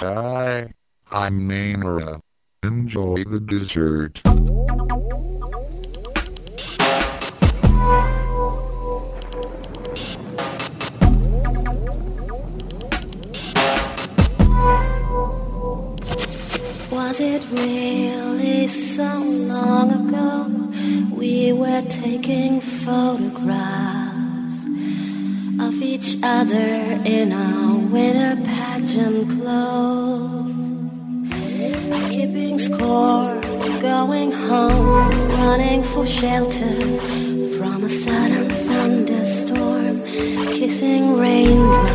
Hi, I'm Namora. Enjoy the dessert. Was it really so long ago we were taking photographs of each other in our winter past? vision closed. Skipping score, going home, running for shelter from a sudden thunderstorm, kissing raindrops.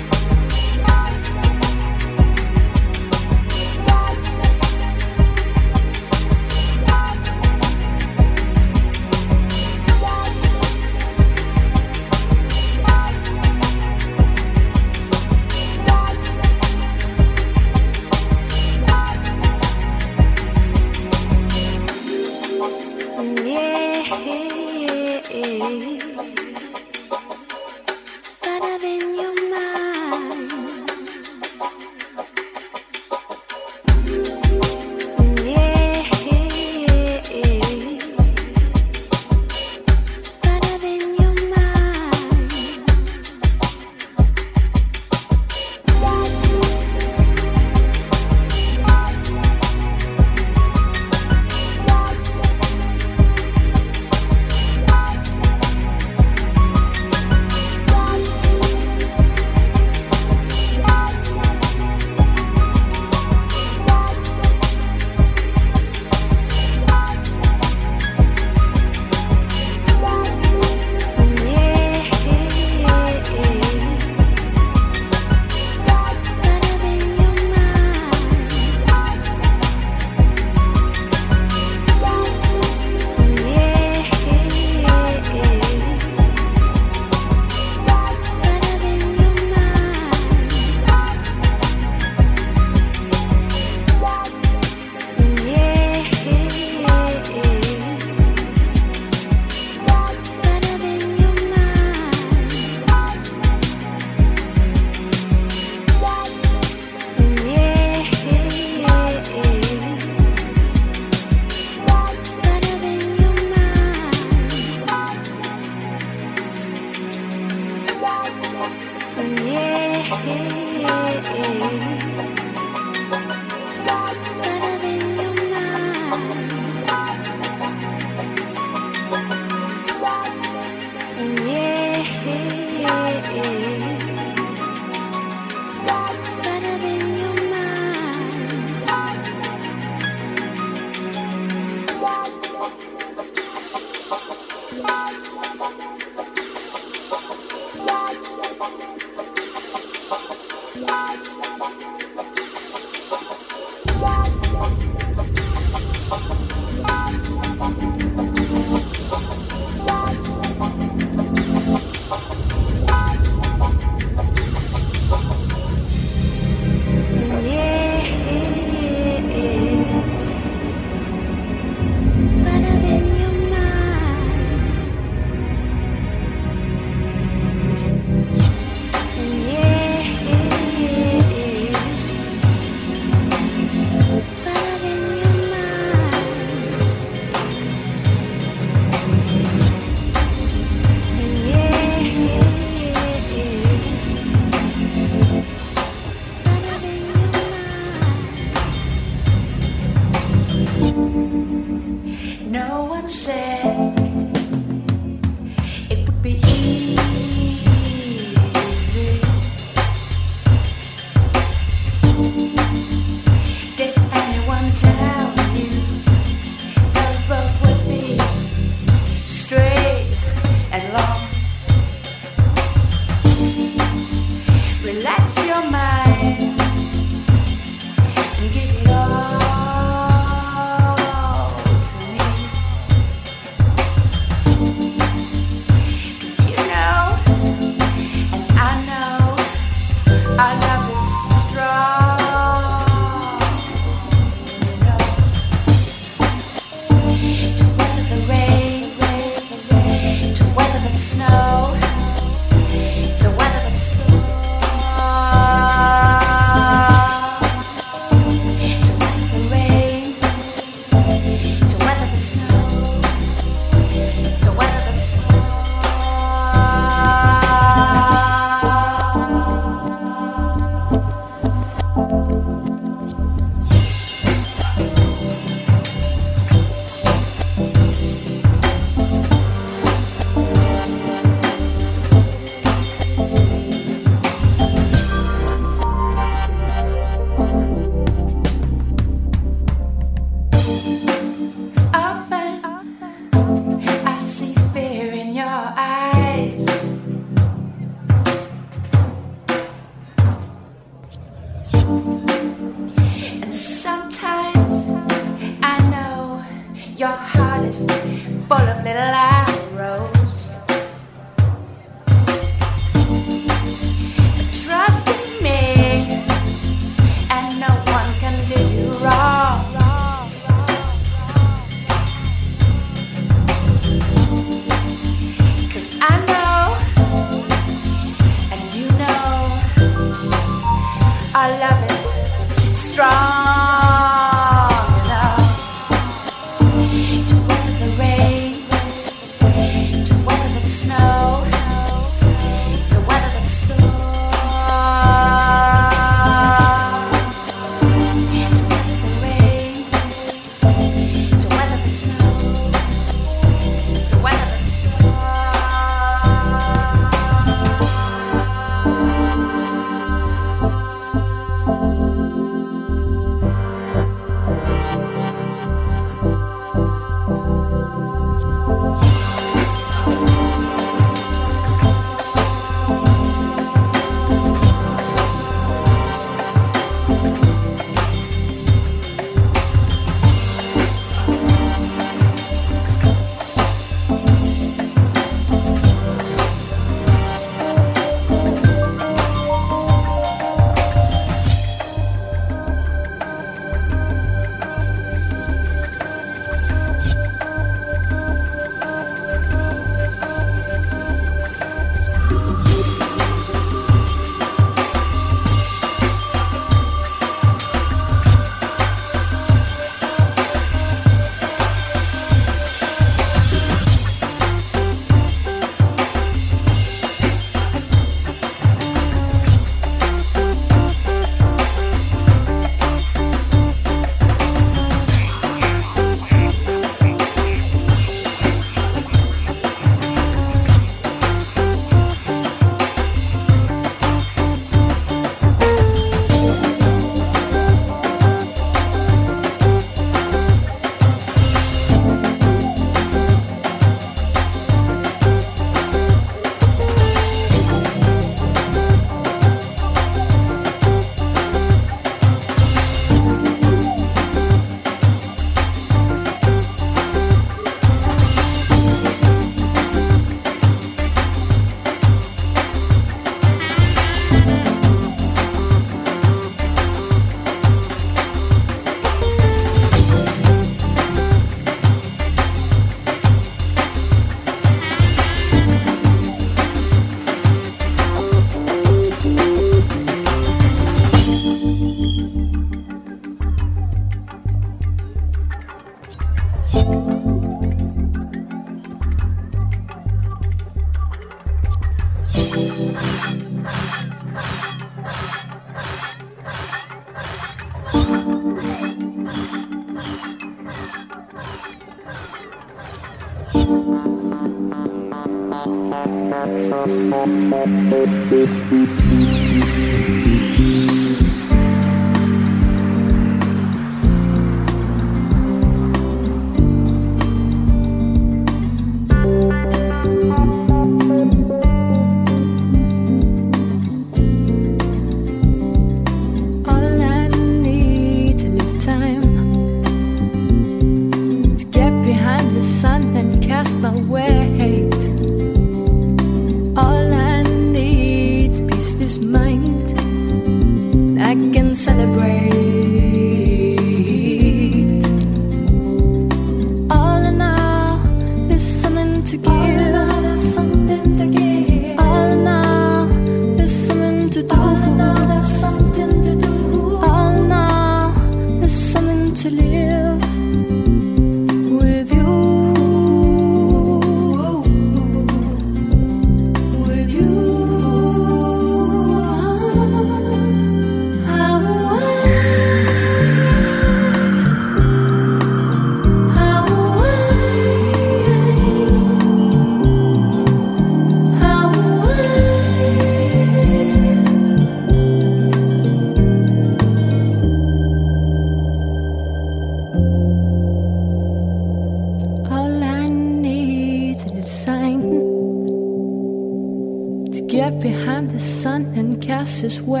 And cast his way.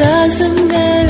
doesn't matter.